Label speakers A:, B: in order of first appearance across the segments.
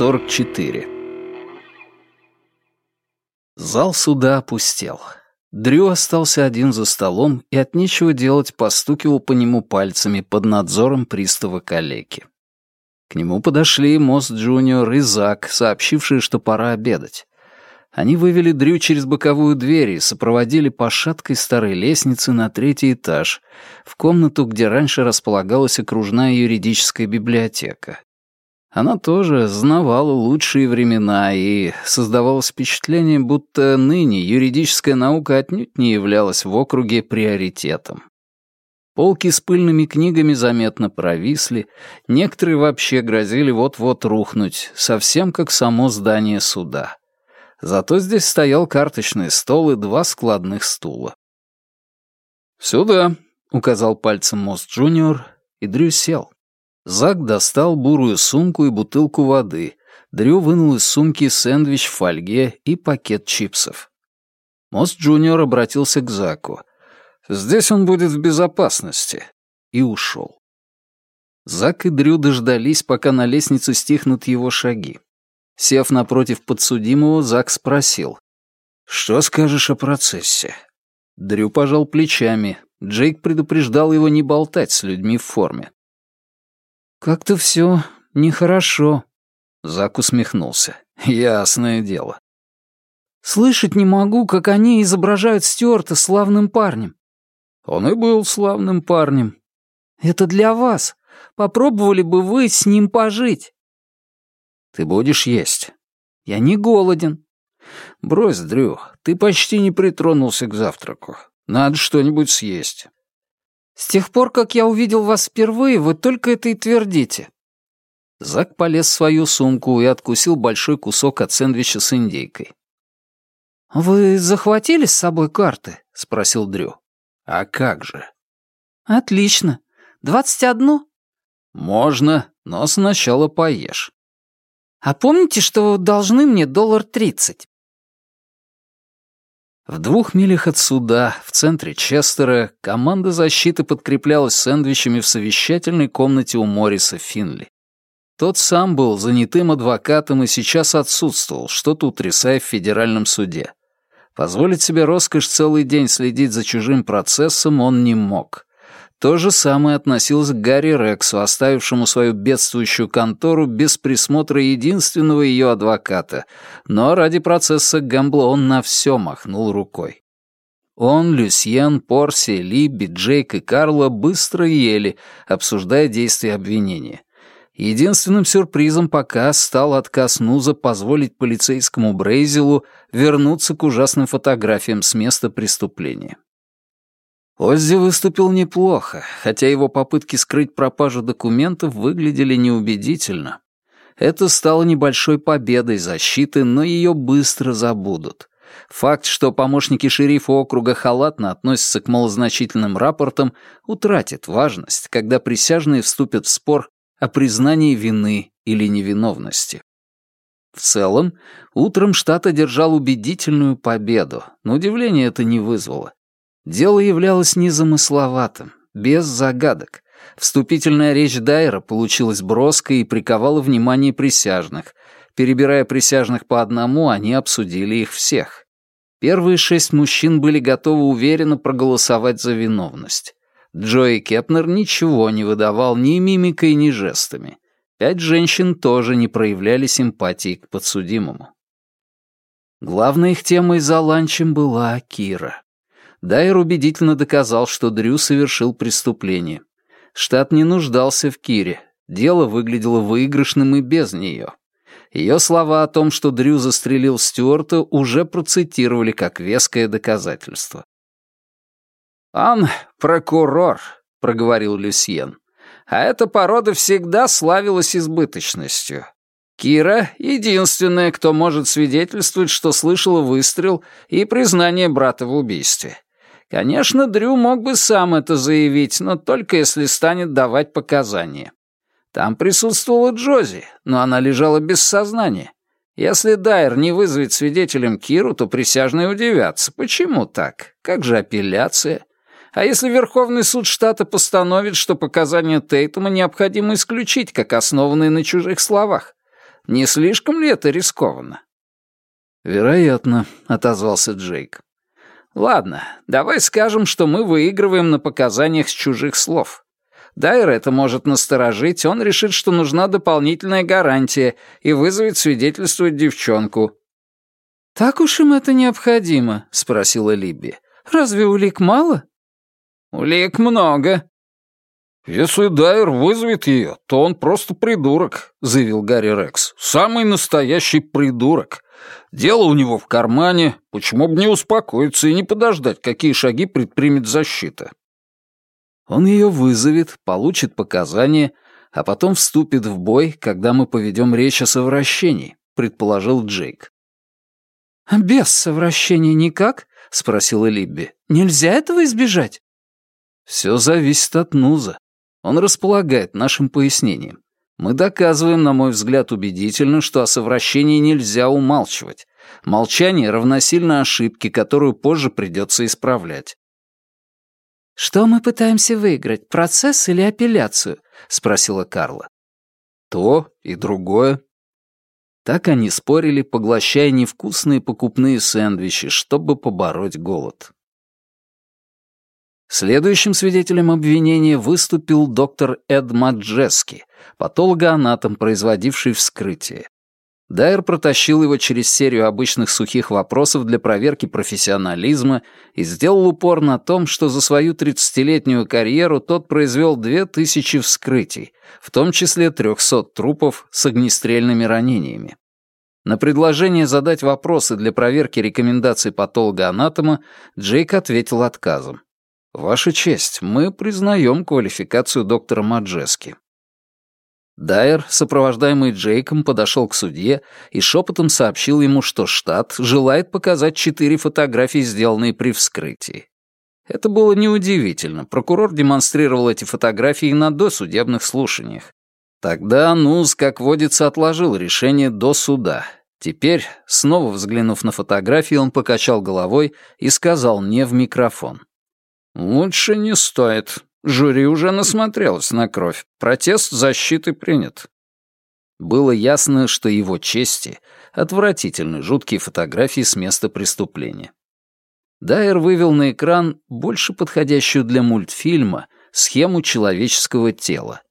A: 44 Зал суда опустел. Дрю остался один за столом и от нечего делать постукивал по нему пальцами под надзором пристава калеки. К нему подошли Мост Джуниор и Зак, сообщившие, что пора обедать. Они вывели Дрю через боковую дверь и сопроводили по шаткой старой лестнице на третий этаж, в комнату, где раньше располагалась окружная юридическая библиотека. Она тоже знавала лучшие времена и создавалось впечатление, будто ныне юридическая наука отнюдь не являлась в округе приоритетом. Полки с пыльными книгами заметно провисли, некоторые вообще грозили вот-вот рухнуть, совсем как само здание суда. Зато здесь стоял карточный стол и два складных стула. «Сюда», — указал пальцем Мост Джуниор, и Дрю сел. Зак достал бурую сумку и бутылку воды. Дрю вынул из сумки сэндвич в фольге и пакет чипсов. Мост Джуниор обратился к Заку. «Здесь он будет в безопасности». И ушел. Зак и Дрю дождались, пока на лестнице стихнут его шаги. Сев напротив подсудимого, Зак спросил. «Что скажешь о процессе?» Дрю пожал плечами. Джейк предупреждал его не болтать с людьми в форме. «Как-то все нехорошо», — Зак усмехнулся. «Ясное дело». «Слышать не могу, как они изображают Стюарта славным парнем». «Он и был славным парнем». «Это для вас. Попробовали бы вы с ним пожить». Ты будешь есть. Я не голоден. Брось, Дрю, ты почти не притронулся к завтраку. Надо что-нибудь съесть. С тех пор, как я увидел вас впервые, вы только это и твердите. Зак полез в свою сумку и откусил большой кусок от сэндвича с индейкой. «Вы захватили с собой карты?» — спросил Дрю. «А как же?» «Отлично. Двадцать одно?» «Можно, но сначала поешь». А помните, что должны мне доллар тридцать?» В двух милях от суда, в центре Честера, команда защиты подкреплялась сэндвичами в совещательной комнате у Морриса Финли. Тот сам был занятым адвокатом и сейчас отсутствовал, что-то утрясая в федеральном суде. Позволить себе роскошь целый день следить за чужим процессом он не мог. То же самое относилось к Гарри Рексу, оставившему свою бедствующую контору без присмотра единственного ее адвоката, но ради процесса Гэмбла он на все махнул рукой. Он, Люсьен, Порси, Либби, Джейк и Карла быстро ели, обсуждая действия обвинения. Единственным сюрпризом пока стал отказ Нуза позволить полицейскому Брейзелу вернуться к ужасным фотографиям с места преступления. Оззи выступил неплохо, хотя его попытки скрыть пропажу документов выглядели неубедительно. Это стало небольшой победой защиты, но ее быстро забудут. Факт, что помощники шерифа округа халатно относятся к малозначительным рапортам, утратит важность, когда присяжные вступят в спор о признании вины или невиновности. В целом, утром штат одержал убедительную победу, но удивления это не вызвало. Дело являлось незамысловатым, без загадок. Вступительная речь Дайера получилась броской и приковала внимание присяжных. Перебирая присяжных по одному, они обсудили их всех. Первые шесть мужчин были готовы уверенно проголосовать за виновность. Джои Кепнер ничего не выдавал ни мимикой, ни жестами. Пять женщин тоже не проявляли симпатии к подсудимому. Главной их темой за ланчем была Кира. Дайер убедительно доказал, что Дрю совершил преступление. Штат не нуждался в Кире. Дело выглядело выигрышным и без нее. Ее слова о том, что Дрю застрелил Стюарта, уже процитировали как веское доказательство. «Он прокурор», — проговорил Люсьен. «А эта порода всегда славилась избыточностью. Кира — единственная, кто может свидетельствовать, что слышала выстрел и признание брата в убийстве. Конечно, Дрю мог бы сам это заявить, но только если станет давать показания. Там присутствовала Джози, но она лежала без сознания. Если Дайер не вызовет свидетелем Киру, то присяжные удивятся. Почему так? Как же апелляция? А если Верховный суд штата постановит, что показания Тейтума необходимо исключить, как основанные на чужих словах?
B: Не слишком ли это рискованно?»
A: «Вероятно», — отозвался Джейк.
B: «Ладно, давай скажем, что мы выигрываем на показаниях с чужих слов. Дайер это может насторожить, он решит, что нужна дополнительная гарантия и вызовет свидетельствовать девчонку».
C: «Так уж им это необходимо?» — спросила Либби. «Разве улик мало?»
B: «Улик много».
D: «Если Дайер вызовет ее, то он просто придурок», — заявил Гарри Рекс. «Самый настоящий придурок. Дело у него в кармане, почему бы не успокоиться и не подождать, какие шаги предпримет защита?»
A: Он ее вызовет, получит показания, а потом вступит в бой, когда мы поведем речь о совращении, предположил Джейк.
C: «Без совращения никак?» — спросила Либби. «Нельзя этого избежать?»
A: «Все зависит от Нуза. Он располагает нашим пояснением. Мы доказываем, на мой взгляд, убедительно, что о совращении нельзя умалчивать. Молчание равносильно ошибке, которую позже придется исправлять.
C: «Что мы пытаемся выиграть, процесс или апелляцию?» — спросила Карла.
A: «То и другое», так они спорили, поглощая невкусные покупные сэндвичи, чтобы побороть голод. Следующим свидетелем обвинения выступил доктор Эд Маджески, патологоанатом, производивший вскрытие. Дайер протащил его через серию обычных сухих вопросов для проверки профессионализма и сделал упор на том, что за свою 30-летнюю карьеру тот произвел 2000 вскрытий, в том числе 300 трупов с огнестрельными ранениями. На предложение задать вопросы для проверки рекомендаций патолога-анатома Джейк ответил отказом. «Ваша честь, мы признаем квалификацию доктора Маджески. Дайер, сопровождаемый Джейком, подошел к судье и шепотом сообщил ему, что штат желает показать четыре фотографии, сделанные при вскрытии. Это было неудивительно. Прокурор демонстрировал эти фотографии на досудебных слушаниях. Тогда Нуз, как водится, отложил решение до суда. Теперь, снова взглянув на фотографии, он покачал головой и сказал не в микрофон. «Лучше не стоит. Жюри уже насмотрелось на кровь. Протест защиты принят. Было ясно, что его чести — отвратительны жуткие фотографии с места преступления. Дайер вывел на экран больше подходящую для мультфильма схему человеческого тела.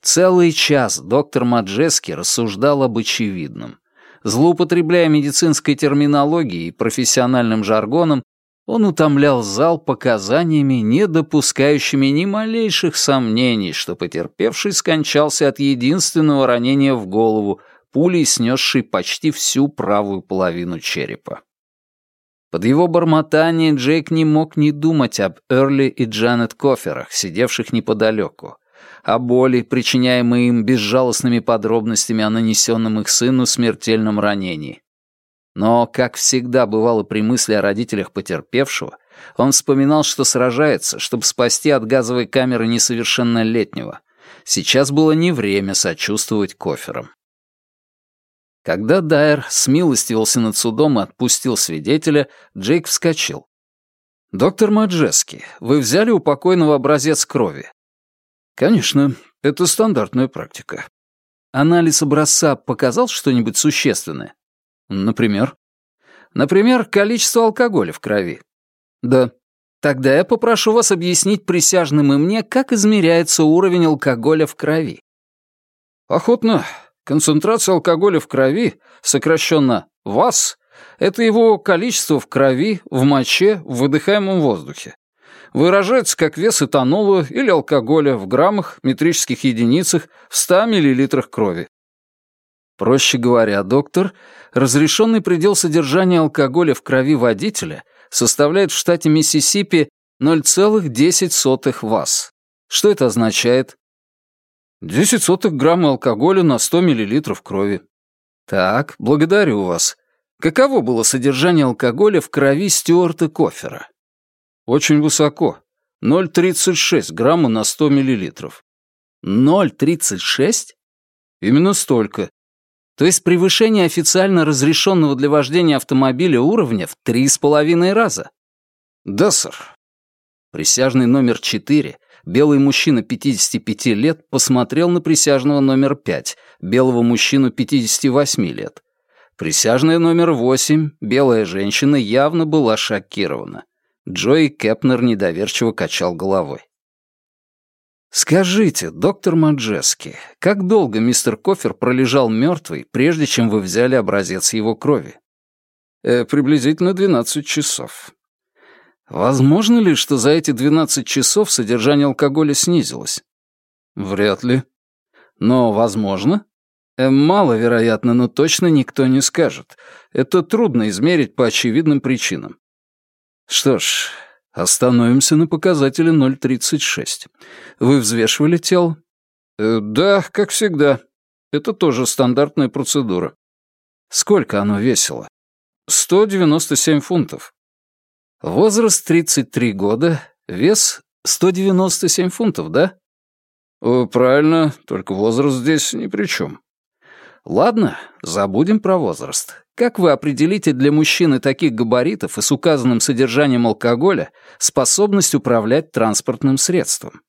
A: Целый час доктор Маджески рассуждал об очевидном. Злоупотребляя медицинской терминологией и профессиональным жаргоном, он утомлял зал показаниями, не допускающими ни малейших сомнений, что потерпевший скончался от единственного ранения в голову, пулей снесшей почти всю правую половину черепа. Под его бормотание Джейк не мог не думать об Эрли и Джанет Коферах, сидевших неподалеку, о боли, причиняемой им безжалостными подробностями о нанесенном их сыну смертельном ранении. Но, как всегда бывало при мысли о родителях потерпевшего, он вспоминал, что сражается, чтобы спасти от газовой камеры несовершеннолетнего. Сейчас было не время сочувствовать коферам. Когда Дайер смилостивился над судом и отпустил свидетеля, Джейк вскочил. «Доктор Маджески, вы взяли у покойного образец крови?» «Конечно, это стандартная практика». «Анализ образца показал что-нибудь существенное?» Например? Например, количество алкоголя в крови. Да. Тогда я попрошу вас объяснить присяжным и мне, как измеряется уровень алкоголя в крови. Охотно. Концентрация алкоголя в крови, сокращенно ВАС, это его количество в крови, в моче, в выдыхаемом воздухе. Выражается как вес этанола или алкоголя в граммах, метрических единицах, в 100 мл крови. Проще говоря, доктор, разрешенный предел содержания алкоголя в крови водителя составляет в штате Миссисипи 0,10 ВАЗ. Что это означает? 10 сотых грамма алкоголя на 100 мл крови. Так, благодарю вас. Каково было содержание алкоголя в крови Стюарта Кофера? Очень высоко. 0,36 грамма на 100 мл. 0,36? Именно столько. То есть превышение официально разрешенного для вождения автомобиля уровня в три с половиной раза. Да, сэр. Присяжный номер 4, белый мужчина 55 лет, посмотрел на присяжного номер 5, белого мужчину 58 лет. Присяжная номер 8, белая женщина, явно была шокирована. Джои Кепнер недоверчиво качал головой. «Скажите, доктор Маджески, как долго мистер Кофер пролежал мертвый, прежде чем вы взяли образец его крови?»
D: э, «Приблизительно 12 часов».
A: «Возможно ли, что за эти 12 часов содержание алкоголя снизилось?»
D: «Вряд ли».
A: «Но возможно?» э, «Маловероятно, но точно никто не скажет. Это трудно измерить по очевидным причинам». «Что ж, Остановимся на показателе 0,36. Вы взвешивали тело?
D: Э, да, как всегда. Это тоже стандартная процедура.
A: Сколько оно весило?
D: 197 фунтов.
A: Возраст 33 года, вес 197 фунтов, да?
D: О, правильно, только возраст здесь ни при чем.
A: Ладно, забудем про возраст. Как вы определите для мужчины таких габаритов и с указанным содержанием алкоголя способность управлять транспортным средством?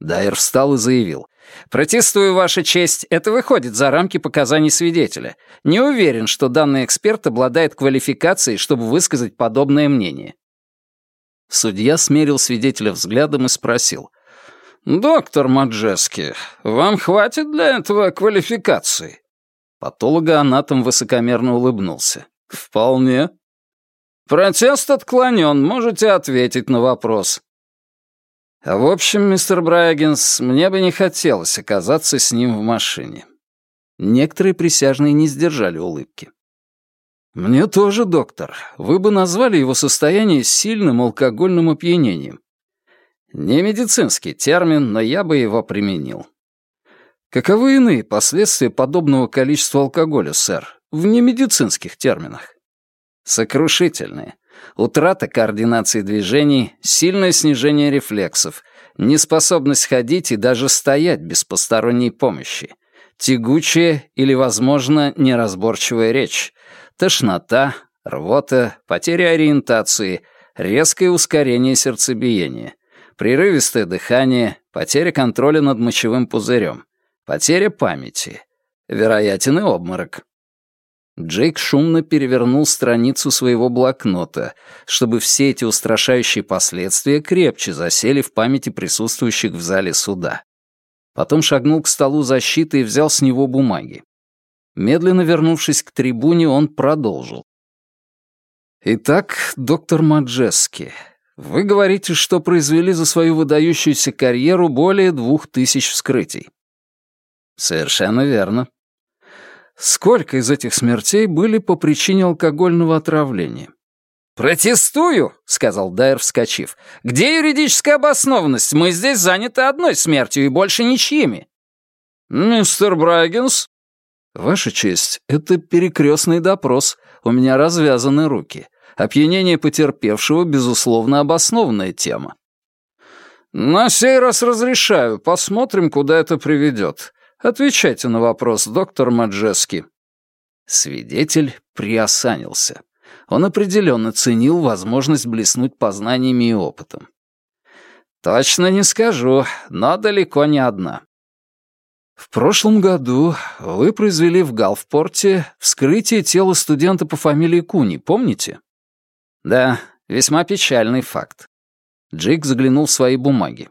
A: Дайер встал и заявил. «Протестую, Ваша честь, это выходит за рамки показаний свидетеля. Не уверен, что данный эксперт обладает квалификацией, чтобы высказать подобное мнение». Судья смерил свидетеля взглядом и спросил.
D: «Доктор Маджески, вам хватит для этого квалификации?»
A: Патологоанатом высокомерно улыбнулся.
D: «Вполне». «Протест отклонен, можете ответить на вопрос».
A: «В общем, мистер Брайгенс, мне бы не хотелось оказаться с ним в машине». Некоторые присяжные не сдержали улыбки. «Мне тоже, доктор. Вы бы назвали его состояние сильным алкогольным опьянением. Не медицинский термин, но я бы его применил. Каковы иные последствия подобного количества алкоголя, сэр, в немедицинских терминах? Сокрушительные. Утрата координации движений, сильное снижение рефлексов, неспособность ходить и даже стоять без посторонней помощи, тягучая или, возможно, неразборчивая речь, тошнота, рвота, потеря ориентации, резкое ускорение сердцебиения, прерывистое дыхание, потеря контроля над мочевым пузырем, потеря памяти, вероятен и обморок. Джейк шумно перевернул страницу своего блокнота, чтобы все эти устрашающие последствия крепче засели в памяти присутствующих в зале суда. Потом шагнул к столу защиты и взял с него бумаги. Медленно вернувшись к трибуне, он продолжил. «Итак, доктор Маджески, вы говорите, что произвели за свою выдающуюся карьеру более двух тысяч вскрытий. Совершенно верно. Сколько из этих смертей были по причине алкогольного отравления? «Протестую», — сказал Дайер, вскочив. «Где юридическая обоснованность? Мы здесь заняты одной смертью и больше ничьими».
D: «Мистер Брайгенс?»
A: «Ваша честь, это перекрестный допрос. У меня развязаны руки. Опьянение потерпевшего, безусловно, обоснованная тема.
D: «На сей раз разрешаю. Посмотрим, куда это приведет. Отвечайте на вопрос, доктор Маджески».
A: Свидетель приосанился. Он определенно ценил возможность блеснуть познаниями и опытом. «Точно не скажу, но далеко не одна. В прошлом году вы произвели в Галфпорте вскрытие тела студента по фамилии Куни, помните? Да, весьма печальный факт. Джейк заглянул в свои бумаги.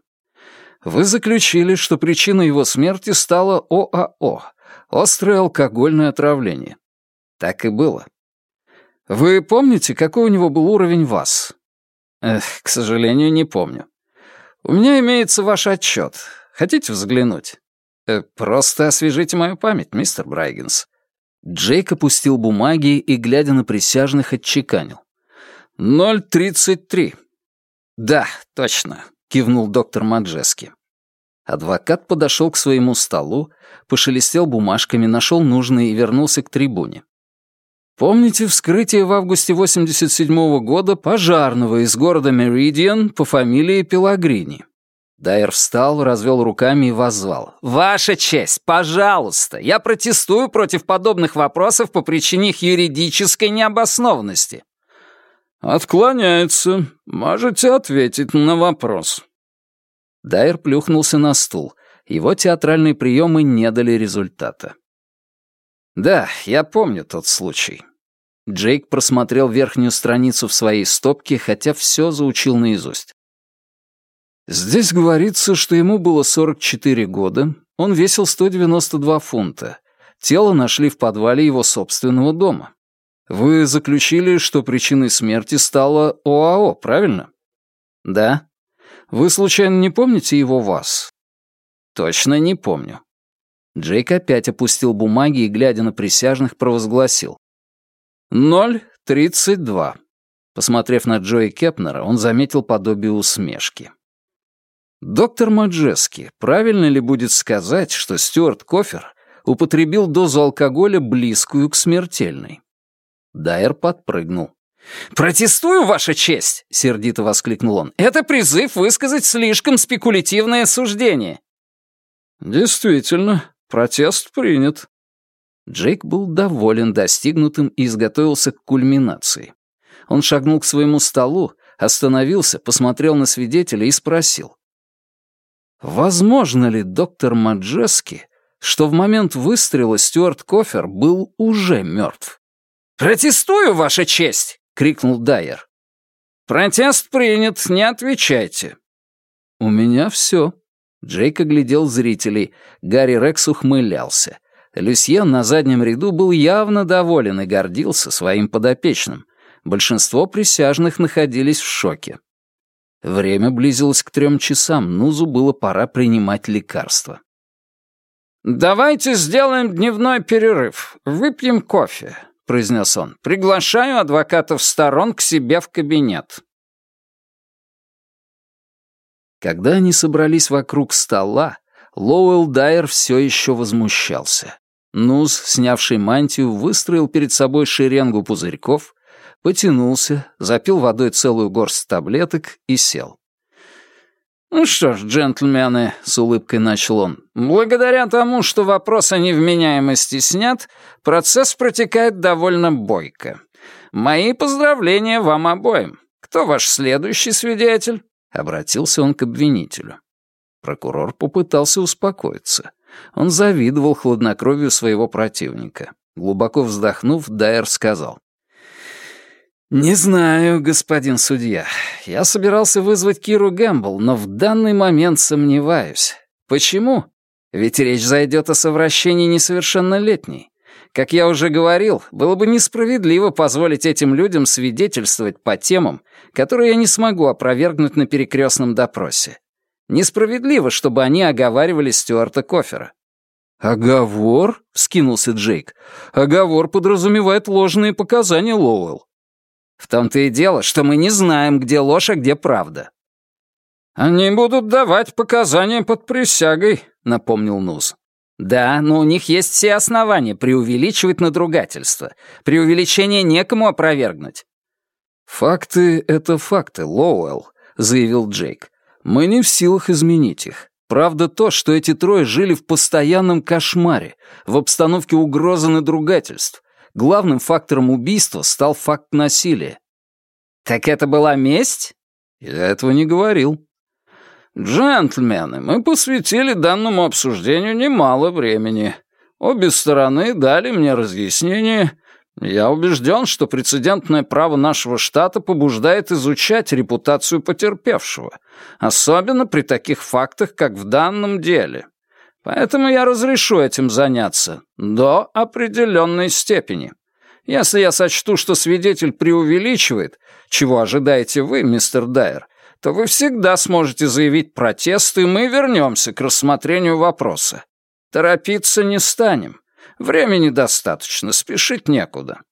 A: Вы заключили, что причиной его смерти стало ОАО — острое алкогольное отравление. Так и было. Вы помните, какой у него был уровень ВАЗ? Эх, к сожалению, не помню. У меня имеется ваш отчет. Хотите взглянуть? Э, просто освежите мою память, мистер Брайгенс. Джейк опустил бумаги и, глядя на присяжных, отчеканил.
D: «Ноль тридцать три».
A: «Да, точно», — кивнул доктор Маджески. Адвокат подошел к своему столу, пошелестел бумажками, нашел нужные и вернулся к трибуне. «Помните вскрытие в августе 87 -го года пожарного из города Меридиан по фамилии Пелагрини?» Дайер встал, развел руками и воззвал. «Ваша честь, пожалуйста, я протестую против подобных вопросов по причине их юридической необоснованности.
D: «Отклоняется. Можете ответить на вопрос».
A: Дайер плюхнулся на стул. Его театральные приемы не дали результата. «Да, я помню тот случай». Джейк просмотрел верхнюю страницу в своей стопке, хотя все заучил наизусть. Здесь говорится, что ему было 44 года, он весил 192 фунта. Тело нашли в подвале его собственного дома. Вы заключили, что причиной смерти стало ОАО, правильно? Да. Вы случайно не помните его вас? Точно не помню. Джейк опять опустил бумаги и, глядя на присяжных, провозгласил. «Ноль тридцать два». Посмотрев на Джои Кепнера, он заметил подобие усмешки. «Доктор Маджески, правильно ли будет сказать, что Стюарт Кофер употребил дозу алкоголя, близкую к смертельной?» Дайер подпрыгнул. «Протестую, Ваша честь!» — сердито воскликнул он. «Это призыв высказать слишком спекулятивное суждение». «Действительно, протест принят». Джейк был доволен достигнутым и изготовился к кульминации. Он шагнул к своему столу, остановился, посмотрел на свидетеля и спросил. «Возможно ли, доктор Маджески, что в момент выстрела Стюарт Кофер был уже мертв?» «Протестую, Ваша честь!» — крикнул Дайер. «Протест принят, не отвечайте». «У меня все». Джейк оглядел зрителей. Гарри Рекс ухмылялся. Люсьен на заднем ряду был явно доволен и гордился своим подопечным. Большинство присяжных находились в шоке. Время близилось к трем часам, Нузу было пора принимать лекарства. «Давайте сделаем дневной перерыв. Выпьем кофе произнес он. «Приглашаю адвокатов сторон к себе в кабинет». Когда они собрались вокруг стола, Лоуэлл Дайер все еще возмущался. Нуз, снявший мантию, выстроил перед собой шеренгу пузырьков, потянулся, запил водой целую горсть таблеток и сел.
B: «Ну что ж, джентльмены», — с улыбкой начал он, «благодаря тому, что вопрос о невменяемости снят, процесс протекает довольно бойко. Мои поздравления вам обоим. Кто ваш следующий свидетель?» Обратился он к обвинителю.
A: Прокурор попытался успокоиться. Он завидовал хладнокровию своего противника. Глубоко вздохнув, Дайер сказал. «Не знаю, господин судья. Я собирался вызвать Киру Гэмбл, но в данный момент сомневаюсь. Почему? Ведь речь зайдет о совращении несовершеннолетней. Как я уже говорил, было бы несправедливо позволить этим людям свидетельствовать по темам, которые я не смогу опровергнуть на перекрестном допросе. Несправедливо, чтобы они оговаривали Стюарта Кофера.
D: «Оговор?» — скинулся Джейк. «Оговор подразумевает ложные показания, Лоуэлл.
B: В том-то и дело, что мы не знаем, где ложь, а где правда». «Они будут давать показания под присягой», — напомнил Нуз. «Да, но у них есть все основания преувеличивать надругательство. Преувеличение некому опровергнуть».
A: «Факты — это факты, Лоуэлл», — заявил Джейк. «Мы не в силах изменить их. Правда то, что эти трое жили в постоянном кошмаре, в обстановке угрозы надругательств, главным фактором убийства стал факт насилия.
B: «Так это была месть?»
A: «Я этого не говорил».
D: «Джентльмены, мы посвятили данному обсуждению немало времени. Обе стороны дали мне разъяснение. Я убежден, что прецедентное право нашего штата побуждает изучать репутацию потерпевшего, особенно при таких фактах, как в данном деле. Поэтому я разрешу этим заняться до определенной степени. Если я сочту, что свидетель преувеличивает, чего ожидаете вы, мистер Дайер, то вы всегда сможете заявить протест, и мы вернемся к рассмотрению вопроса. Торопиться не станем. Времени достаточно, спешить некуда.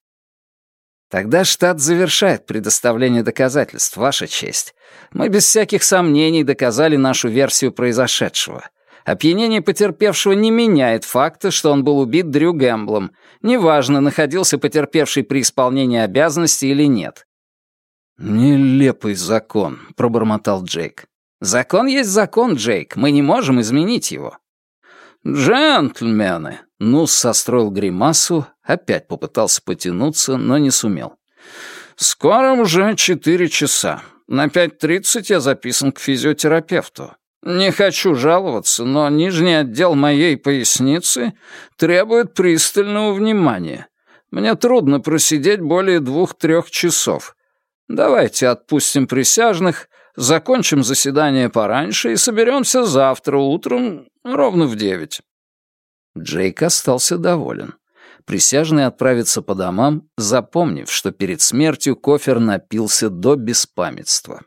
B: Тогда штат завершает предоставление доказательств, Ваша честь. Мы без всяких сомнений доказали нашу версию произошедшего. Опьянение потерпевшего не меняет факта, что он был убит Дрю Гэмблом. Неважно, находился потерпевший при исполнении обязанностей или нет.
A: «Нелепый закон», — пробормотал Джейк.
B: «Закон есть закон, Джейк. Мы не можем изменить его».
D: «Джентльмены!»
A: Нус состроил гримасу, опять попытался потянуться, но не сумел.
B: «Скоро уже четыре часа. На пять тридцать я записан к физиотерапевту. Не хочу жаловаться, но нижний отдел моей поясницы требует пристального внимания. Мне трудно просидеть более двух-трех часов. Давайте отпустим присяжных, закончим заседание пораньше и соберемся завтра утром ровно в девять».
A: Джейк остался доволен. Присяжные отправятся по домам, запомнив, что перед смертью Кофер напился до беспамятства.